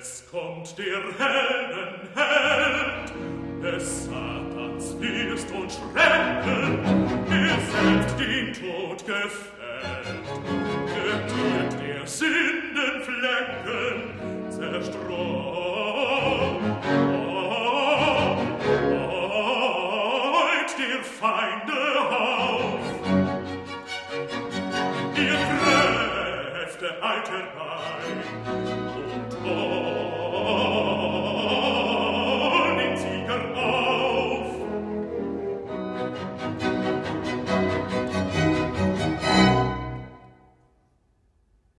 Es kommt der Helden Held, des Satans Fürst und Schrecken, der selbst den Tod gefällt. Getiert der Sünden Flecken, zerstreut, dir Feinde auf. Ihr Kräfte eiteln ein,